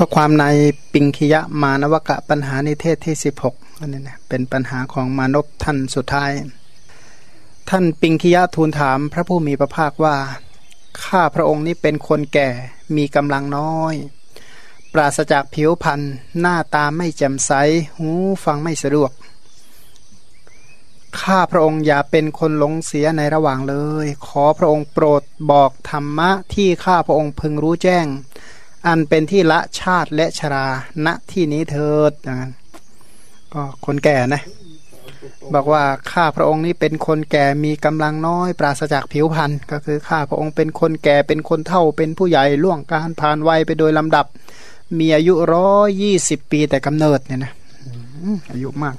ก็ความในปิงคิยะมานวกะปัญหาในเทศที่สิบหกอันนี้นะเป็นปัญหาของมานพท่านสุดท้าย ท่านปิงคิยะทูลถามพระผู้มีพระภาคว่า ข้าพระองค์นี้เป็นคนแก่มีกำลังน้อย ปราศจากผิวพรรณหน้าตาไม่แจ่มใส หูฟังไม่สะดวก ข้าพระองค์อย่าเป็นคนหลงเสียในระหว่างเลย ขอพระองค์โปรดบอกธรรมะที่ข้าพระองค์พึงรู้แจ้ง อันเป็นที่ละชาติและชราณที่นี้เถิดอย่างนั้นก็คนแก่นะบอกว่าข้าพระองค์นี้เป็นคนแก่มีกำลังน้อย ปราศจากผิวพรรณก็คือข้าพระองค์เป็นคนแก่เป็นคนเฒ่าเป็นผู้ใหญ่ล่วงการผ่านวัยไปโดยลำดับ มีอายุร้อยยี่สิบปีแต่กำเนิดเนี่ยนะอายุมาก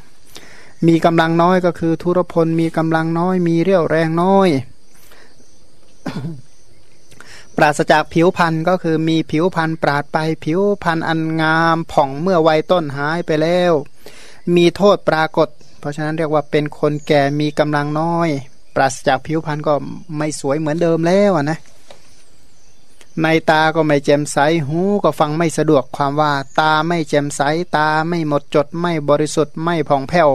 มีกำลังน้อยก็คือทุรพลมีกำลังน้อย มีเรี่ยวแรงน้อย ปราศจากผิวพันธุ์ก็คือมีผิวพันธุ์ปราดไปผิวพันธุ์อันงามผ่องเมื่อวัยต้นหายไปแล้ว มีโทษปรากฏ เพราะฉะนั้นเรียกว่าเป็นคนแก่มีกำลังน้อย ปราศจากผิวพันธุ์ก็ไม่สวยเหมือนเดิมแล้วนะในตาก็ไม่แจ่มใสหูก็ฟังไม่สะดวกความว่า ตาไม่แจ่มใสตาไม่หมดจดไม่บริสุทธิ์ไม่ผ่องแผ้ว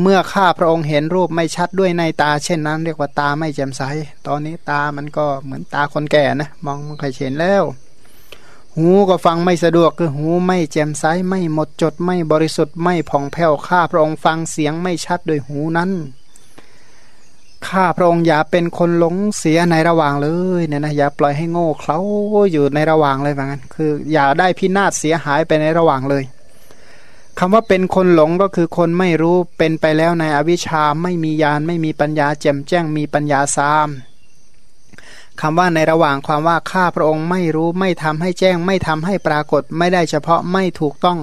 เมื่อข้าพระองค์เห็นรูปไม่ชัดด้วยในตา เช่นนั้น เรียกว่าตาไม่แจ่มใส ตอนนี้ตามันก็เหมือนตาคนแก่นะมองไม่เคยเห็นแล้ว หูก็ฟังไม่สะดวกคือหูไม่แจ่มใสไม่หมดจดไม่บริสุทธิ์ไม่ผ่องแผ้วข้าพระองค์ฟังเสียงไม่ชัดโดยหูนั้นข้าพระองค์อย่าเป็นคนหลงเสียในระหว่างเลยเนี่ยนะอย่าปล่อยให้โง่เขลาอยู่ในระหว่างเลยแบบนั้นคือ อย่าได้พินาศเสียหายไปในระหว่างเลย คำว่าเป็นคนหลงก็คือคนไม่รู้เป็นไปแล้วในอวิชชาไม่มียานไม่มีปัญญาแจ่มแจ้งมีปัญญาสามคำว่าในระหว่างความว่าข้าพระองค์ไม่รู้ไม่ทำให้แจ้ง ไม่ทำให้ปรากฏ ไม่ได้เฉพาะไม่ถูกต้อง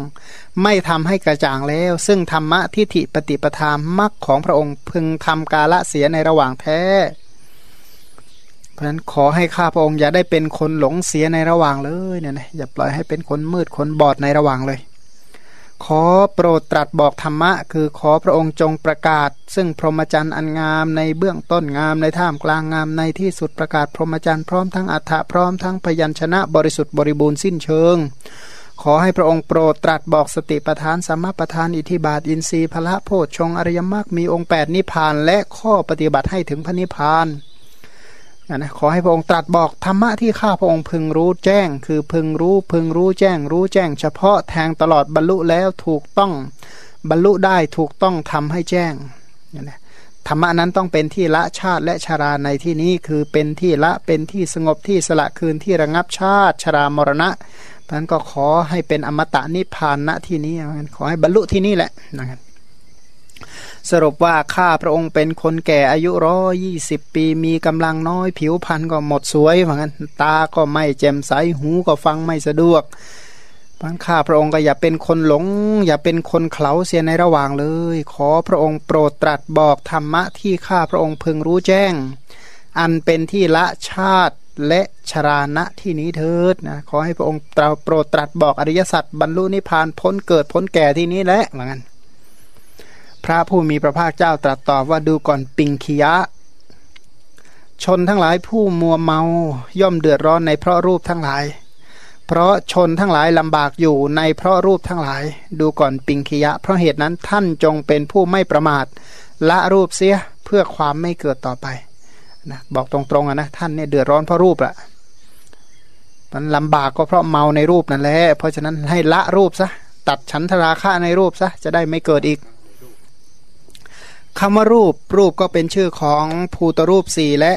ไม่ทำให้กระจ่างแล้ว ซึ่งธรรมะทิฏฐิปฏิปทามมักของพระองค์พึงทำกาละเสียในระหว่างแท้ เพราะฉะนั้นขอให้ข้าพระองค์อย่าได้เป็นคนหลงเสียในระหว่างเลยเนี่ยนะอย่าปล่อยให้เป็นคนมืดคนบอดในระหว่างเลย ขอโปรดตรัสบอกธรรมะ คือขอพระองค์จงประกาศ ซึ่งพรหมจรรย์อันงามในเบื้องต้นงามในท่ามกลางงามในที่สุดประกาศพรหมจรรย์พร้อมทั้งอัฏฐะพร้อมทั้งพยัญชนะบริสุทธิ์บริบูรณ์สิ้นเชิง ขอให้พระองค์โปรดตรัสบอกสติปทานสัมมาปทานอิทิบาทอินทรีย์พละโพชฌงอริยมรรคมีองค์8นิพพานและข้อปฏิบัติให้ถึงพระนิพพาน นะขอให้พระองค์ตรัสบอกธรรมะที่ข้าพระองค์พึงรู้แจ้ง คือพึงรู้พึงรู้แจ้ง รู้แจ้ง เฉพาะแทงตลอดบรรลุแล้วถูกต้องบรรลุได้ถูกต้องทำให้แจ้งนะธรรมะนั้นต้องเป็นที่ละชาติและชราในที่นี้คือเป็นที่ละเป็นที่สงบที่สละคืนที่ระงับชาติชรามรณะเพราะนั้นก็ขอให้เป็นอมตะนิพพานณที่นี้ขอให้บรรลุที่นี่แหละนะครับ สรุปว่าข้าพระองค์เป็นคนแก่อายุร้อยี่สิบปีมีกำลังน้อยผิวพรรณก็หมดสวยเหมือนกันตาก็ไม่แจ่มใสหูก็ฟังไม่สะดวกพันข้าพระองค์ก็อย่าเป็นคนหลง อย่าเป็นคนเขลาเสียในระหว่างเลย ขอพระองค์โปรดตรัสบอกธรรมะที่ข้าพระองค์พึงรู้แจ้ง อันเป็นที่ละชาติและชราณะที่นี้เถิดนะขอให้พระองค์ตราโปรดตรัสบอกอริยสัจบรรลุนิพพานพ้นเกิดพ้นแก่ที่นี้แหละเหมือนกัน พระผู้มีพระภาคเจ้าตรัสตอบว่าดูก่อนปิงคียะ ชนทั้งหลายผู้มัวเมาย่อมเดือดร้อนในเพราะรูปทั้งหลาย เพราะชนทั้งหลายลำบากอยู่ในเพราะรูปทั้งหลาย ดูก่อนปิงคียะ เพราะเหตุนั้นท่านจงเป็นผู้ไม่ประมาทละรูปเสียเพื่อความไม่เกิดต่อไปนะบอกตรงๆนะท่านเนี่ยเดือดร้อนเพราะรูปละมันลำบากก็เพราะเมาในรูปนั่นแหละเพราะฉะนั้นให้ละรูปซะตัดฉันทราคะในรูปซะจะได้ไม่เกิดอีก คำว่ารูปรูปก็เป็นชื่อของภูตรูปสี่และ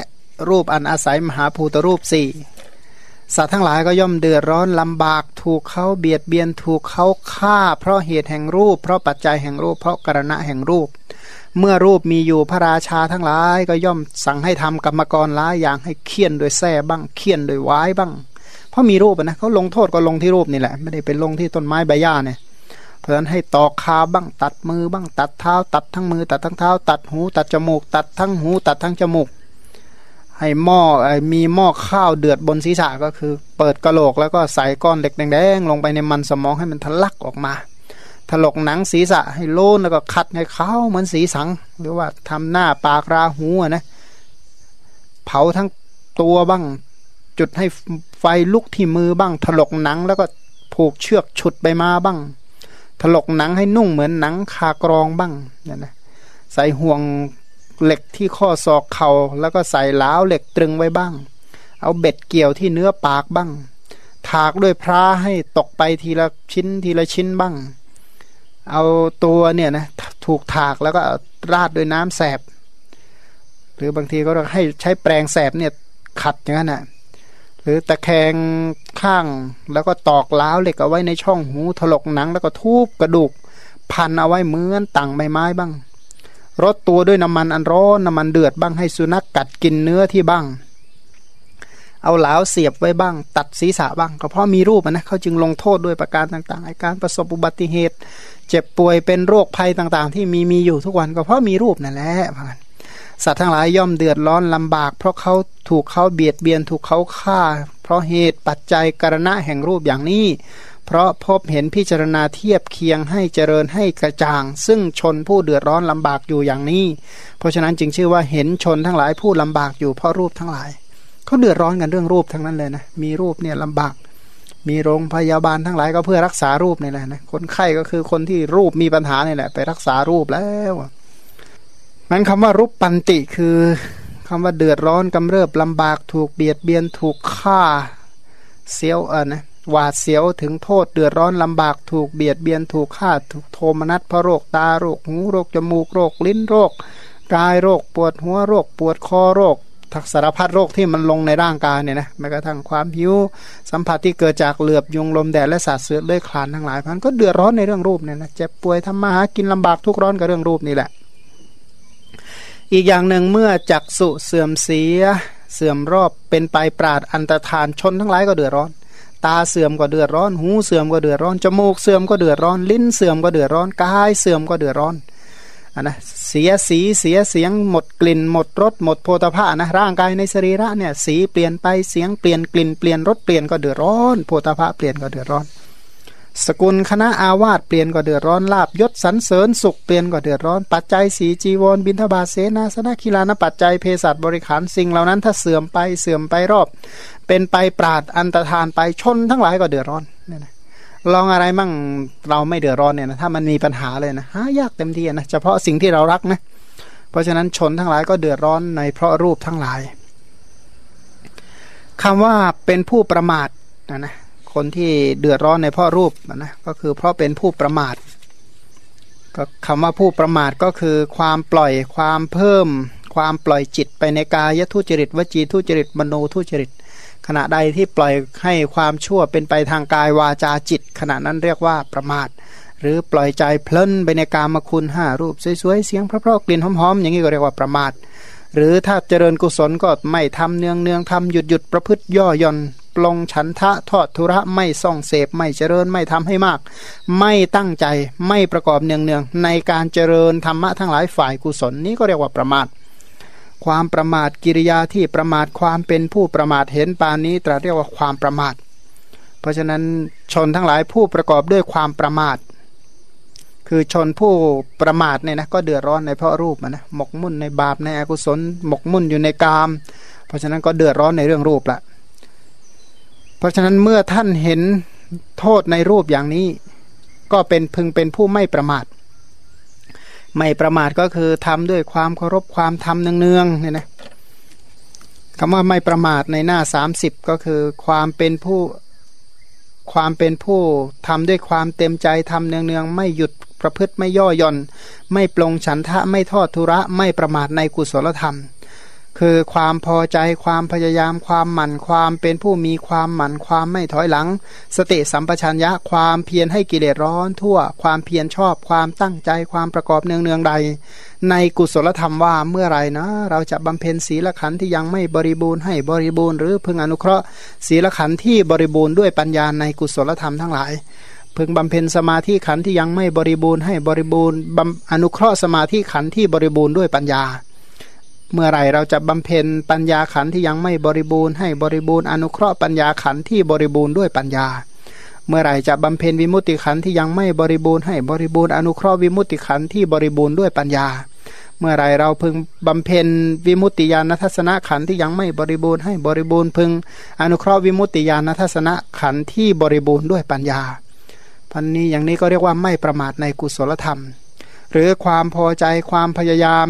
รูปอันอาศัยมหาภูตรูปสี่สัตว์ทั้งหลายก็ย่อมเดือดร้อนลำบากถูกเขาเบียดเบียนถูกเขาฆ่า เพราะเหตุแห่งรูป เพราะปัจจัยแห่งรูป เพราะกรณะแห่งรูป เมื่อรูปมีอยู่พระราชาทั้งหลายก็ย่อมสั่งให้ทำกรรมกรหลายอย่างให้เคี่ยนโดยแส้บ้างเคี่ยนโดยไว้บ้าง เพราะมีรูปนะเขาลงโทษก็ลงที่รูปนี่แหละ ไม่ได้เป็นลงที่ต้นไม้ใบหญ้าเนี่ย เพราะฉะนั้นให้ตอกคาบ้างตัดมือบ้างตัดเท้า ตัดทั้งมือ ตัดทั้งเท้า ตัดหู ตัดจมูก ตัดทั้งหู ตัดทั้งจมูก ให้หม้อมีหม้อข้าวเดือดบนศีรษะก็คือ เปิดกระโหลกแล้วก็ใส่ก้อนเหล็กแดงๆลงไปในมันสมองให้มันทะลักออกมาถลกหนังศีรษะให้โล่นแล้วก็คัดให้ขาเหมือนสีสัง หรือว่าทำหน้าปากราหูนะเผาทั้งตัวบ้าง จุดให้ไฟลุกที่มือบ้าง ถลกหนังแล้วก็ผูกเชือกฉุดไปมาบ้าง ถลกหนังให้นุ่งเหมือนหนังคากรองบ้างเนี่ยนะใส่ห่วงเหล็กที่ข้อศอกเขา่าแล้วก็ใส่ล้าวเหล็กตรึงไว้บ้าง เอาเบ็ดเกี่ยวที่เนื้อปากบ้าง ถากด้วยพระให้ตกไปทีละชิ้นทีละชิ้นบ้าง เอาตัวเนี่ยนะถูกถากแล้วก็ราดด้วยน้ำแสบ หรือบางทีก็ให้ใช้แปรงแสบเนี่ยขัดอย่างนั้นนะ่ะ หรือตะแคงข้างแล้วก็ตอกล้าวเหล็กเอาไว้ในช่องหูถลกหนัง แล้วก็ทุบกระดูก พันเอาไว้เหมือนต่างใบไม้บ้างรดตัวด้วยน้ำมันอันร้อนน้ำมันเดือดบ้างให้สุนัขกกัดกินเนื้อที่บ้าง เอาเหลาเสียบไว้บ้าง ตัดศีรษะบ้างก็เพราะมีรูปนะเขาจึงลงโทษด้วยประการต่างๆไอการประสบอุบัติเหตุ เจ็บป่วยเป็นโรคภัยต่างๆ ที่มีมีอยู่ทุกวันก็เพราะมีรูปนั่นแหละพัน สัตว์ทั้งหลายย่อมเดือดร้อนลำบาก เพราะเขาถูกเขาเบียดเบียนถูกเขาฆ่า เพราะเหตุปัจจัยกรณะแห่งรูปอย่างนี้ เพราะพบเห็นพิจารณาเทียบเคียงให้เจริญให้กระจ่าง ซึ่งชนผู้เดือดร้อนลำบากอยู่อย่างนี้ เพราะฉะนั้นจึงชื่อว่าเห็นชนทั้งหลายผู้ลำบากอยู่เพราะรูปทั้งหลายเขาเดือดร้อนกันเรื่องรูปทั้งนั้นเลยนะมีรูปเนี่ยลำบาก มีโรงพยาบาลทั้งหลายก็เพื่อรักษารูปนี่แหละนะคนไข้ก็คือคนที่รูปมีปัญหานี่แหละไปรักษารูปแล้ว นั้นคำว่ารูปปันติคือคำว่าเดือดร้อนกำเริบลำบากถูกเบียดเบียนถูกฆ่าเสียวเออนะหวาดเสียวถึงโทษเดือดร้อนลำบากถูกเบียดเบียนถูกฆ่าถูกโทมนัสเพราะโรคตาโรคหูโรคจมูกโรคลิ้นโรค กายโรคปวดหัวโรค ปวดคอโรคทักสารพัดโรคที่มันลงในร่างกายเนี่ยนะแม้กระทั่งความหิวสัมผัสที่เกิดจากเหลือบยุงลมแดดและสัตว์เสือเลื่อยคลานทั้งหลายพันก็เดือดร้อนในเรื่องรูปเนี่ยนะเจ็บป่วยทำมาหากินลำบากทุกร้อนกับเรื่องรูปนี่แหละ อีกอย่างหนึ่งเมื่อจักสุเสื่อมเสีย เสื่อมรอบเป็นไปปราดอันตรธานชนทั้งหลายก็เดือดร้อน ตาเสื่อมก็เดือดร้อน หูเสื่อมก็เดือดร้อนจมูกเสื่อมก็เดือดร้อน ลิ้นเสื่อมก็เดือดร้อนกายเสื่อมก็เดือดร้อนอันนะเสียสีเสียเสียงหมดกลิ่น หมดรสหมดโพธาภะนะร่างกายในสรีระเนี่ยสีเปลี่ยนไปเสียงเปลี่ยนกลิ่นเปลี่ยนรสเปลี่ยนก็เดือดร้อนโพธาภะเปลี่ยนก็เดือดร้อน สกุลคณะอาวาสเปลี่ยนก็เดือดร้อนลาบยศสันเสริญสุขเปลี่ยนก็เดือดร้อน ปัจจัยสีจีวรบินทบาทเสนาสนะกีฬานปัจจัยเภสัชบริขารสิ่งเหล่านั้นถ้าเสื่อมไปเสื่อมไปรอบ เป็นไปปราดอันตรธานไปชนทั้งหลายก็เดือดร้อนเนี่ยนะลองอะไรมั่งเราไม่เดือดร้อนเนี่ยนะถ้ามันมีปัญหาเลยนะหายากเต็มที่นะเฉพาะสิ่งที่เรารักนะเพราะฉะนั้นชนทั้งหลายก็เดือดร้อนในเพราะรูปทั้งหลายคำว่าเป็นผู้ประมาทนะนะ คนที่เดือดร้อนในพ่อรูปนะก็คือเพราะเป็นผู้ประมาทก็คำว่าผู้ประมาทก็คือความปล่อยความเพิ่ม ความปล่อยจิตไปในกายทุจริตวจีทุจริตมโนทุจริต ขณะใดที่ปล่อยให้ความชั่วเป็นไปทางกายวาจาจิต ขณะนั้นเรียกว่าประมาท หรือปล่อยใจเพลินไปในกามคุณห้ารูปสวยๆเสียงเพราะๆกลิ่นหอมๆอย่างนี้ก็เรียกว่าประมาท หรือถ้าเจริญกุศลก็ไม่ทำเนืองเนืองทำหยุดหยุดประพฤติย่อย่อน ปลงฉันทะทอดทุระไม่ส่องเสพไม่เจริญไม่ทำให้มาก ไม่ตั้งใจไม่ประกอบเนืองเนืองในการเจริญธรรมะทั้งหลายฝ่ายกุศลนี้ก็เรียกว่าประมาท ความประมาทกิริยาที่ประมาทความเป็นผู้ประมาทเห็นปานนี้ตรัสเรียกว่าความประมาท เพราะฉะนั้นชนทั้งหลายผู้ประกอบด้วยความประมาทคือชนผู้ประมาทเนี่ยนะก็เดือดร้อนในเพราะรูปนะหมกมุ่นในบาปในอกุศลหมกมุ่นอยู่ในกาม เพราะฉะนั้นก็เดือดร้อนในเรื่องรูปละ เพราะฉะนั้นเมื่อท่านเห็นโทษในรูปอย่างนี้ ก็เป็นพึงเป็นผู้ไม่ประมาท ไม่ประมาทก็คือทำด้วยความเคารพความทำเนืองๆเนี่ยนะคำว่าไม่ประมาทในหน้าสามสิบก็คือความเป็นผู้ความเป็นผู้ทำด้วยความเต็มใจทำเนืองๆไม่หยุดประพฤติไม่ย่อหย่อน ไม่ปลงฉันทะไม่ทอดทุระไม่ประมาทในกุศลธรรม คือความพอใจความพยายามความหมั่นความเป็นผู้มีความหมั่นความไม่ถอยหลัง สติสัมปชัญญะความเพียรให้กิเลสร้อนทั่ว ความเพียรชอบความตั้งใจความประกอบเนืองเนืองใด ในกุศลธรรมว่าเมื่อไรนะ เราจะบำเพ็ญศีลขันธ์ที่ยังไม่บริบูรณ์ให้บริบูรณ์หรือพึงอนุเคราะห์ศีลขันธ์ที่บริบูรณ์ด้วยปัญญาในกุศลธรรมทั้งหลายพึงบำเพ็ญสมาธิขันธ์ที่ยังไม่บริบูรณ์ให้บริบูรณ์อนุเคราะห์สมาธิขันธ์ที่บริบูรณ์ด้วยปัญญา เมื่อไรเราจะบำเพ็ญปัญญาขันที่ยังไม่บริบูรณ์ให้บริบูรณ์อนุเคราะห์ปัญญาขันที่บริบูรณ์ด้วยปัญญา เมื่อไรจะบำเพ็ญวิมุตติขันที่ยังไม่บริบูรณ์ให้บริบูรณ์อนุเคราะห์วิมุตติขันที่บริบูรณ์ด้วยปัญญา เมื่อไรเราพึงบำเพ็ญวิมุตติญาณทัศนขันที่ยังไม่บริบูรณ์ให้บริบูรณ์พึง อนุเคราะห์วิมุตติญาณทัศนขันที่บริบูรณ์ด้วยปัญญาพันนี้อย่างนี้ก็เรียกว่าไม่ประมาทในกุศลธรรม หรือความพอใจความพยายาม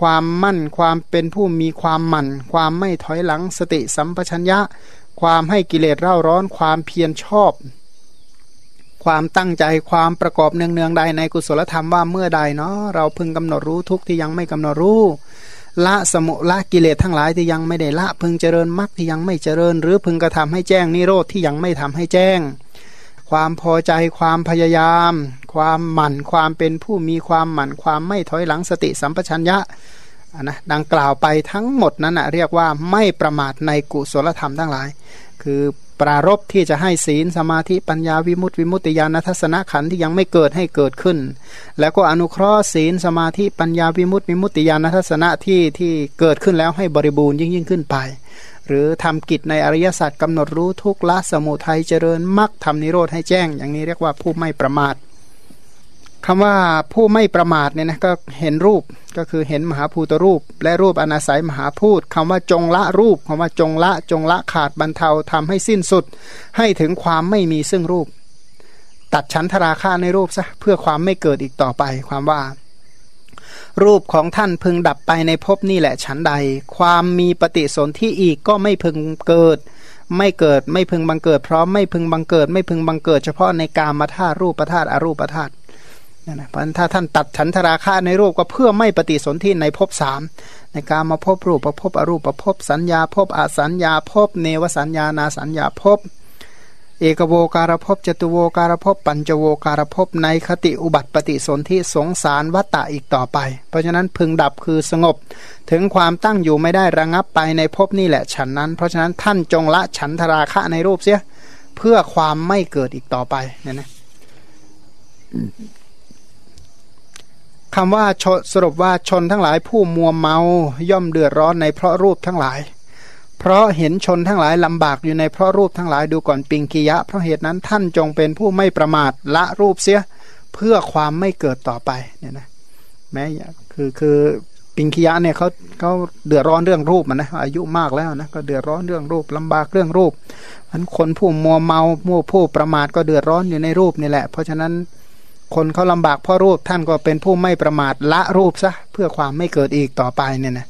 ความมั่น ความเป็นผู้มีความหมั่น ความไม่ถอยหลังสติสัมปชัญญะ ความให้กิเลสเร่าร้อน ความเพียรชอบ ความตั้งใจความประกอบเนืองๆใดในกุศลธรรมว่าเมื่อใดเนาะเราพึงกำหนดรู้ทุกที่ยังไม่กำหนดรู้ละสมุละกิเลสทั้งหลายที่ยังไม่ได้ละพึงเจริญมรรคที่ยังไม่เจริญ หรือพึงกระทำให้แจ้งนิโรธที่ยังไม่ทำให้แจ้ง ความพอใจความพยายาม ความหมั่น ความเป็นผู้มีความหมั่น ความไม่ถอยหลังสติสัมปชัญญะ นะดังกล่าวไปทั้งหมดนั้นนะเรียกว่าไม่ประมาทในกุศลธรรมทั้งหลาย คือปรารบที่จะให้ศีลสมาธิปัญญาวิมุตติวิมุตติญาณทัศนขันธ์ที่ยังไม่เกิดให้เกิดขึ้น แล้วก็อนุเคราะห์ศีลสมาธิปัญญาวิมุตติวิมุตติญาณทัศนะที่ที่เกิดขึ้นแล้วให้บริบูรณ์ยิ่งยิ่งขึ้นไป หรือทำกิจในอริยสัจกำหนดรู้ทุกละสมุทัยเจริญมรรคทำนิโรธให้แจ้ง อย่างนี้เรียกว่าผู้ไม่ประมาท คำว่าผู้ไม่ประมาทเนี่ยนะก็เห็นรูปก็คือเห็นมหาภูตรูป และรูปอนาศัยมหาพูดคำว่าจงละรูปคำว่าจงละจงละขาดบรรเทาทำให้สิ้นสุด ให้ถึงความไม่มีซึ่งรูป ตัดชั้นทราค่าในรูปซะเพื่อความไม่เกิดอีกต่อไปความว่า รูปของท่านพึงดับไปในภพนี่แหละชั้นใด ความมีปฏิสนธิอีกก็ไม่พึงเกิดไม่เกิดไม่พึงบังเกิดเพราะไม่พึงบังเกิด ไม่พึงบังเกิด เฉพาะในกามาธาตุรูปธาตุอรูปธาตุ นะเพราะถ้าท่านตัดฉันทราคะในรูปก็เพื่อไม่ปฏิสนธิในภพสามในการมาพบรูปประพบอรูปประพบสัญญาพบอสัญญาพบเนวสัญญานาสัญญาพบเอกโวการภพจตุโวการภพปัญจโวการภพในคติอุบัติปฏิสนธิสงสารวัตตะอีกต่อไป เพราะฉะนั้นพึงดับคือสงบ ถึงความตั้งอยู่ไม่ได้ระงับไปในภพนี่แหละฉันนั้น เพราะฉะนั้นท่านจงละฉันทราคะในรูปเสีย เพื่อความไม่เกิดอีกต่อไปเนี่ยนะ คำว่าสรุปว่าชนทั้งหลายผู้มัวเมาย่อมเดือดร้อนในเพราะรูปทั้งหลาย เพราะเห็นชนทั้งหลายลำบากอยู่ในเพราะรูปทั้งหลายดูก่อนปิงกิยะ เพราะเหตุนั้นท่านจงเป็นผู้ไม่ประมาทละรูปเสียเพื่อความไม่เกิดต่อไปเนี่ยนะแม้คือคือปิงกิยะเนี่ยเขาเขาเดือดร้อนเรื่องรูปมันนะอายุมากแล้วนะก็เดือดร้อนเรื่องรูปลำบากเรื่องรูปมันคนผู้มัวเมามัวผู้ประมาทก็เดือดร้อนอยู่ในรูปนี่แหละ เพราะฉะนั้น คนเขาลำบากเพราะรูปท่านก็เป็นผู้ไม่ประมาทละรูปซะเพื่อความไม่เกิดอีกต่อไปเนี่ยนะ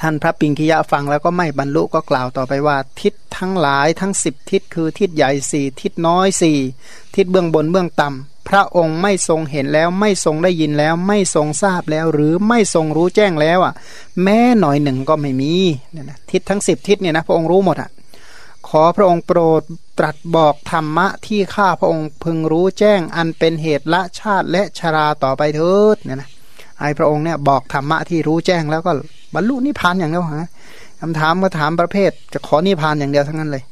ท่านพระปิงคิยะฟังแล้วก็ไม่บรรลุก็กล่าวต่อไปว่า ทิศทั้งหลายทั้งสิบทิศคือทิศใหญ่สี่ทิศน้อยสี่ทิศเบื้องบนเบื้องต่ำพระองค์ไม่ทรงเห็นแล้วไม่ทรงได้ยินแล้วไม่ทรงทราบแล้ว หรือไม่ทรงรู้แจ้งแล้วอะ แม้หน่อยหนึ่งก็ไม่มีเนี่ยนะทิศทั้งสิบทิศเนี่ยนะพระองค์รู้หมดอะ ขอพระองค์โปรดตรัสบอกธรรมะที่ข้าพระองค์พึงรู้แจ้งอันเป็นเหตุละชาติและชราต่อไปเถิดเนี่ยนะไอพระองค์เนี่ยบอกธรรมะที่รู้แจ้งแล้วก็บรรลุนิพพานอย่างเดียวฮะคำถามก็ถามประเภท จะขอนิพพานอย่างเดียวทั้งนั้นเลย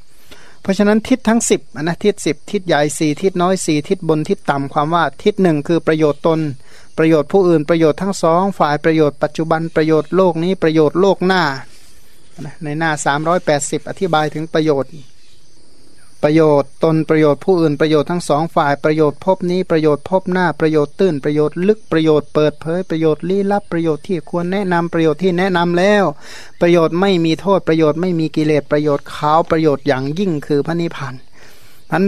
เพราะฉะนั้นทิศทั้งสิบนะทิศสิบทิศใหญ่สี่ทิศน้อยสี่ทิศบนทิศต่ำความว่าทิศหนึ่งคือประโยชน์ตน ประโยชน์ผู้อื่นประโยชน์ทั้งสองฝ่ายประโยชน์ปัจจุบันประโยชน์โลกนี้ประโยชน์โลกหน้า ในหน้า 380 อธิบายถึงประโยชน์ ประโยชน์ตนประโยชน์ผู้อื่นประโยชน์ทั้งสองฝ่ายประโยชน์พบนี้ประโยชน์พบหน้าประโยชน์ตื้นประโยชน์ลึกประโยชน์เปิดเผยประโยชน์ลี้ลับประโยชน์ที่ควรแนะนำประโยชน์ที่แนะนำแล้ว ประโยชน์ไม่มีโทษประโยชน์ไม่มีกิเลสประโยชน์ขาวประโยชน์อย่างยิ่งคือพระนิพพานนั้น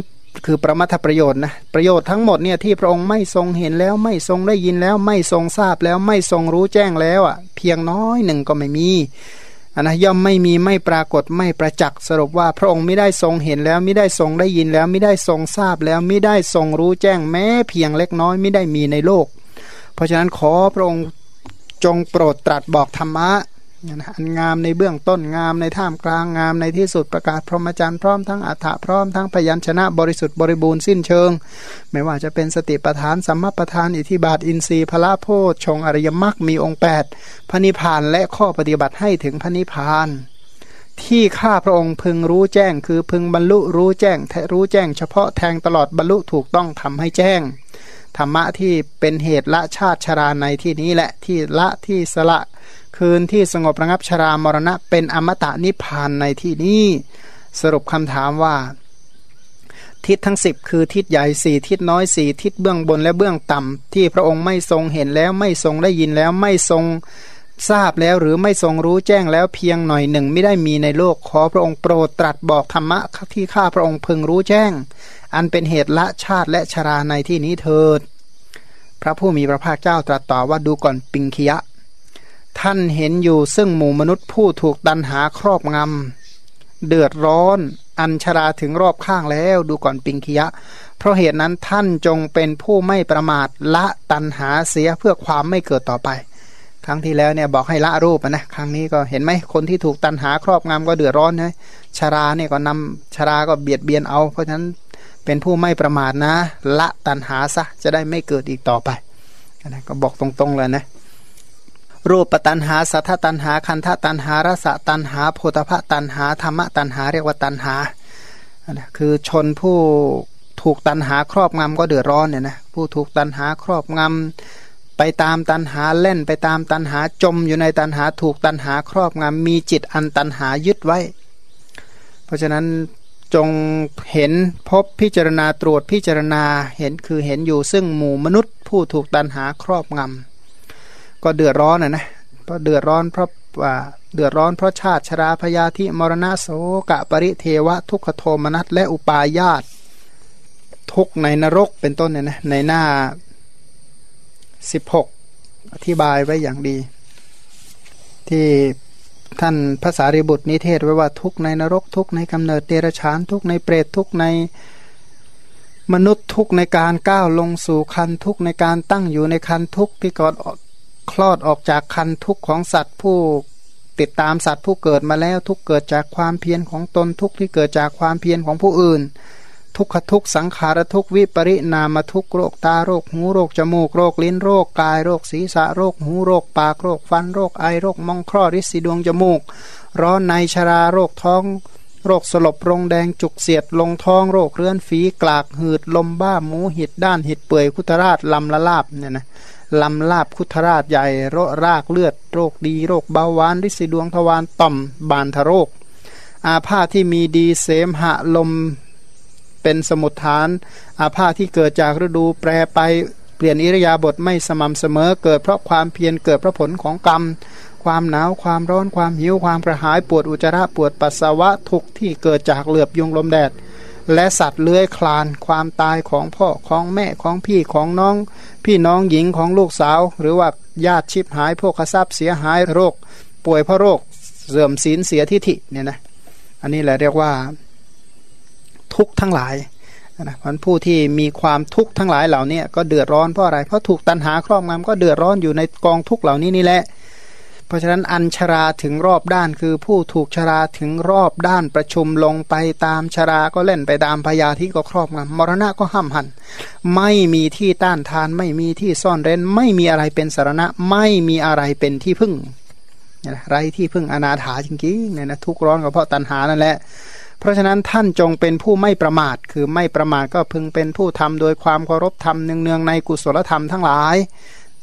คือประมัทประโยชน์นะประโยชน์ทั้งหมดเนี่ยที่พระองค์ไม่ทรงเห็นแล้วไม่ทรงได้ยินแล้วไม่ทรงทราบแล้วไม่ทรงรู้แจ้งแล้วอะเพียงน้อยหนึ่งก็ไม่มี นนะย่อมไม่มีไม่ปรากฏไม่ประจักษ์สรุปว่าพระองค์ไม่ได้ทรงเห็นแล้วไม่ได้ทรงได้ยินแล้วไม่ได้ทรงทราบแล้วไม่ได้ทรงรู้แจ้งแม้เพียงเล็กน้อยไม่ได้มีในโลก เพราะฉะนั้นขอพระองค์จงโปรดตรัสบอกธรรมะ อันงามในเบื้องต้นงามในท่ามกลางงามในที่สุดประกาศพรหมจรรย์พร้อมทั้งอัฏฐะพร้อมทั้งพยัญชนะบริสุทธิ์บริบูรณ์สิ้นเชิง ไม่ว่าจะเป็นสติปทานสัมมาปทานอิทิบาทอินทรีย์พละโพชฌงอริยมรรคมีองค์ 8 พระนิพพานและข้อปฏิบัติให้ถึงพระนิพพานที่ข้าพระองค์พึงรู้แจ้ง คือพึงบรรลุรู้แจ้งแทรู้แจ้ง เฉพาะแทงตลอดบรรลุถูกต้องทำให้แจ้งธรรมะที่เป็นเหตุละชาติชราในที่นี้แหละที่ละที่สละ คืนที่สงบระงับชรามรณะ เป็นอมตะนิพพานในที่นี้สรุปคำถามว่า ทิศทั้งสิบคือทิศใหญ่สี่ทิศน้อยสี่ทิศเบื้องบนและเบื้องต่ำที่พระองค์ไม่ทรงเห็นแล้วไม่ทรงได้ยินแล้วไม่ทรงทราบแล้วหรือไม่ทรงรู้แจ้งแล้วเพียงหน่อยหนึ่งไม่ได้มีในโลกขอพระองค์โปรดตรัสบอกธรรมะที่ข้าพระองค์พึงรู้แจ้ง อันเป็นเหตุละชาติและชราในที่นี้เถิด พระผู้มีพระภาคเจ้าตรัสต่อว่าดูก่อนปิงคียะ ท่านเห็นอยู่ซึ่งหมู่มนุษย์ผู้ถูกตันหาครอบงำ เดือดร้อนอันชราถึงรอบข้างแล้วดูก่อนปิงคียะ เพราะเหตุนั้นท่านจงเป็นผู้ไม่ประมาทละตันหาเสียเพื่อความไม่เกิดต่อไป ครั้งที่แล้วเนี่ยบอกให้ละรูปนะครั้งนี้ก็เห็นไหมคนที่ถูกตันหาครอบงำก็เดือดร้อนนะชราเนี่ยก็นำชราก็เบียดเบียนเอา เพราะฉะนั้นเป็นผู้ไม่ประมาทนะ ละตันหาซะจะได้ไม่เกิดอีกต่อไปนะก็บอกตรงๆเลยนะ รูปตันหา สัทธตันหา คันธตันหา รสตันหาโพธพตันหา ธรรมตันหา เรียกว่าตันหา คือชนผู้ถูกตันหาครอบงำก็เดือดร้อนเนี่ยนะ ผู้ถูกตันหาครอบงำไปตามตันหาเล่นไปตามตันหาจมอยู่ในตันหาถูกตันหาครอบงำมีจิตอันตันหายึดไว้ เพราะฉะนั้นจงเห็นพบพิจารณาตรวจพิจารณาเห็นคือเห็นอยู่ซึ่งหมู่มนุษย์ ผู้ถูกตันหาครอบงำ ก็เดือดร้อนนะนะเพราะเดือดร้อนเพราะเดือดร้อนเพราะชาติชราพยาธิมรณะโสกะปริเทวะทุกขโทมนัสและอุปาญาตทุกในนรกเป็นต้นเนี่ยนะในหน้าสิบหกอธิบายไว้อย่างดี ที่ท่านภาษาริบุตรนิเทศไว้ว่าทุกในนรกทุกในกำเนิดเดรัจฉานทุกในเปรตทุกในมนุษย์ทุกในการก้าวลงสู่คันทุกในการตั้งอยู่ในคันทุกที่ก่อน คลอดออกจากคันทุกของสัตว์ผู้ติดตามสัตว์ผู้เกิดมาแล้วทุกเกิดจากความเพียรของตนทุกที่เกิดจากความเพียรของผู้อื่น ทุกขทุกสังขารทุกวิปริณามทุกโรคตาโรคหูโรคจมูกโรคลิ้นโรคกายโรคศีรษะโรคหูโรคปากโรคฟันโรคไอโรคมองคลอดริสีดวงจมูก ร้อนในชราโรคท้อง โรคสลบรงแดงจุกเสียดลงท้องโรคเรื้อนฝีกลากหืดลมบ้าหมูหิดด้านหิดเปื่อยคุตราชลำละลาบเนี่ยนะ ลำลาบคุตราชใหญ่ โรครากเลือด โรคดี โรคเบาหวานริสีดวงทวารต่อม บานทะโรค อาพาธที่มีดีเสมหะลมเป็นสมุทฐาน อาภาที่เกิดจากฤดูแปรไปเปลี่ยนอิริยาบถไม่สม่ำเสมอ เกิดเพราะความเพียรเกิดเพราะผลของกรรม ความหนาวความร้อนความหิวความกระหายปวดอุจจาระปวดปัสสาวะทุกที่เกิดจากเหลือบยุงลมแดด และสัตว์เลื้อยคลานความตายของพ่อของแม่ของพี่ของน้อง พี่น้องหญิงของลูกสาว หรือว่าญาติชิบหายพวกทรัพย์เสียหายโรค ป่วยเพราะโรคเสื่อมศีลเสียทิฐิเนี่ยนะอันนี้แหละเรียกว่าทุกข์ทั้งหลายนะพันผู้ที่มีความทุกข์ทั้งหลายเหล่านี้ก็เดือดร้อนเพราะอะไร เพราะถูกตันหาครอบงำก็เดือดร้อนอยู่ในกองทุกข์เหล่านี้นี่แหละ เพราะฉะนั้นอันชราถึงรอบด้านคือผู้ถูกชราถึงรอบด้านประชุมลงไปตามชราก็เล่นไปตามพยาธิก็ครอบงำมรณะก็ห้ามหัน ไม่มีที่ต้านทานไม่มีที่ซ่อนเร้น ไม่มีอะไรเป็นสารณะ ไม่มีอะไรเป็นที่พึ่งไรที่พึ่งอนาถาจริงๆเนี่ยนะทุกร้อนก็เพราะตันหานั่นแหละเพราะฉะนั้นท่านจงเป็นผู้ไม่ประมาท คือไม่ประมาทก็พึงเป็นผู้ทำโดยความเคารพธรรมเนืองๆในกุศลธรรมทั้งหลาย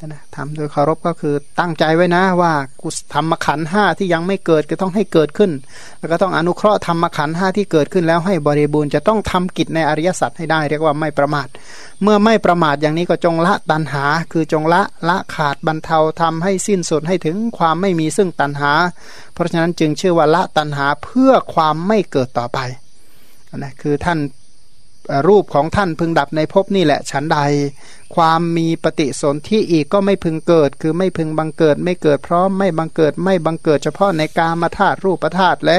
นะทำโดยเคารพก็คือตั้งใจไว้นะว่ากุศธรรมขันห้าที่ยังไม่เกิดก็ต้องให้เกิดขึ้น แล้วก็ต้องอนุเคราะห์ธรรมขันห้าที่เกิดขึ้นแล้วให้บริบูรณ์จะต้องทำกิจในอริยสัจให้ได้ เรียกว่าไม่ประมาท เมื่อไม่ประมาทอย่างนี้ก็จงละตันหา คือจงละละขาดบรรเทาทำให้สิ้นสุดให้ถึงความไม่มีซึ่งตันหา เพราะฉะนั้นจึงชื่อว่าละตันหาเพื่อความไม่เกิดต่อไปนะคือท่าน รูปของท่านพึงดับในภพนี่แหละฉันใด ความมีปฏิสนธิอีกก็ไม่พึงเกิด คือไม่พึงบังเกิดไม่เกิดพร้อมไม่บังเกิดไม่บังเกิดเฉพาะในกามธาตุรูปธาตุและ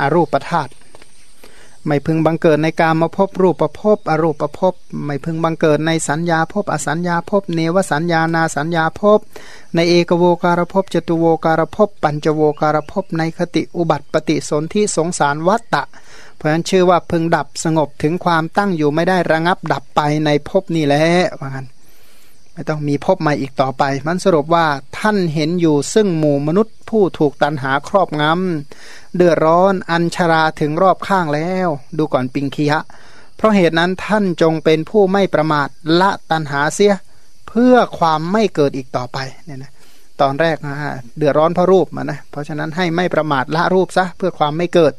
อรูปธาตุไม่พึงบังเกิดในการมาพบรูปประพบอรูปประพบไม่พึงบังเกิดในสัญญาพบอสัญญาพบเนวสัญญานาสัญญาพบในเอกโวการพบจตุโวการพบปัญจโวการพบในคติอุบัติปฏิสนธิสงสารวัตตะ เพราะฉะนั้นชื่อว่าพึงดับสงบถึงความตั้งอยู่ไม่ได้ระงับดับไปในภพนี้แหละว่างั้นไม่ต้องมีภพใหม่อีกต่อไป มันสรุปว่าท่านเห็นอยู่ซึ่งหมู่มนุษย์ผู้ถูกตันหาครอบงำเดือดร้อนอันชราถึงรอบข้างแล้ว ดูก่อนปิงคียะ เพราะเหตุนั้นท่านจงเป็นผู้ไม่ประมาทละตันหาเสีย เพื่อความไม่เกิดอีกต่อไปเนี่ยนะตอนแรกนะเดือดร้อนเพราะรูปมานะเพราะฉะนั้นให้ไม่ประมาทละรูปซะเพื่อความไม่เกิด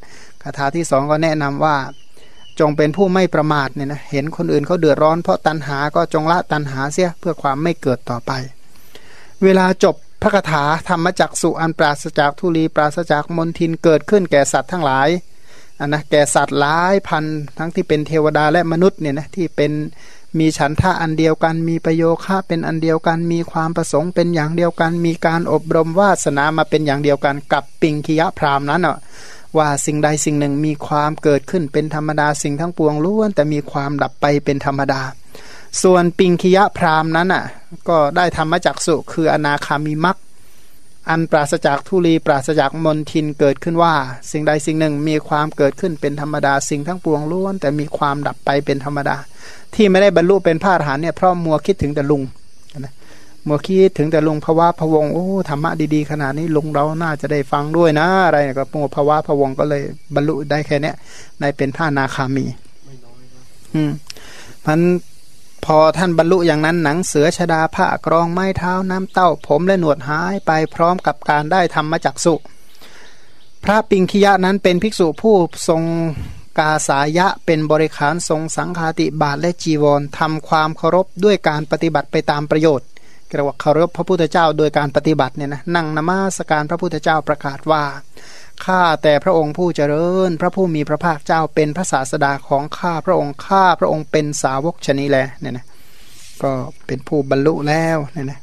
คาถาที่สองก็แนะนำว่าจงเป็นผู้ไม่ประมาทเนี่ยนะเห็นคนอื่นเขาเดือดร้อนเพราะตันหาก็จงละตันหาเสียเพื่อความไม่เกิดต่อไป เวลาจบพระคาถาธรรมจักสุอันปราศจากทุลีปราศจากมนทินเกิดขึ้นแก่สัตว์ทั้งหลายอันนะแก่สัตว์หลายพันทั้งที่เป็นเทวดาและมนุษย์เนี่ยนะที่เป็นมีฉันทะอันเดียวกัน มีประโยคะเป็นอันเดียวกัน มีความประสงค์เป็นอย่างเดียวกัน มีการอบรมวาสนามาเป็นอย่างเดียวกันกับปิงคิยะพรามนั้นอะ ว่าสิ่งใดสิ่งหนึ่งมีความเกิดขึ้นเป็นธรรมดาสิ่งทั้งปวงล้วน แต่มีความดับไปเป็นธรรมดา ส่วนปิงคิยะพรามนั้นอะก็ได้ธรรมจักสุคืออนาคามีมักอันปราศจากทุลีปราศจากมนทินเกิดขึ้นว่า สิ่งใดสิ่งหนึ่งมีความเกิดขึ้นเป็นธรรมดาสิ่งทั้งปวงล้วน แต่มีความดับไปเป็นธรรมดา ที่ไม่ได้บรรลุเป็นพระอรหันต์เนี่ยเพราะมัวคิดถึงแต่ลุง นะมัวคิดถึงแต่ลุงภาวะพวงโอ้ธรรมะดีๆขนาดนี้ลุงเราน่าจะได้ฟังด้วยนะ อะไรก็มัวภาวะพวงก็เลยบรรลุได้แค่เนี้ยในเป็นพระนาคามีอืมมันพอท่านบรรลุอย่างนั้นหนังเสือชดาผ้ากรองไม้เท้าน้ำเต้า ผมและหนวดหายไปพร้อมกับการได้ทำมจากสุพระปิงคิยะนั้นเป็นภิกษุผู้ทรงกาสายะเป็นบริขารทรงสังฆาติบาทและจีวรทำความเคารพด้วยการปฏิบัติไปตามประโยชน์ เรียกว่าเคารพพระพุทธเจ้าโดยการปฏิบัติเนี่ยนะนั่งนมาสการพระพุทธเจ้าประกาศว่าข้าแต่พระองค์ผู้เจริญ พระผู้มีพระภาคเจ้าเป็นพระศาสดาของข้าพระองค์ข้าพระองค์เป็นสาวกชนีแลเนี่ยนะก็เป็นผู้บรรลุแล้วเนี่ยนะ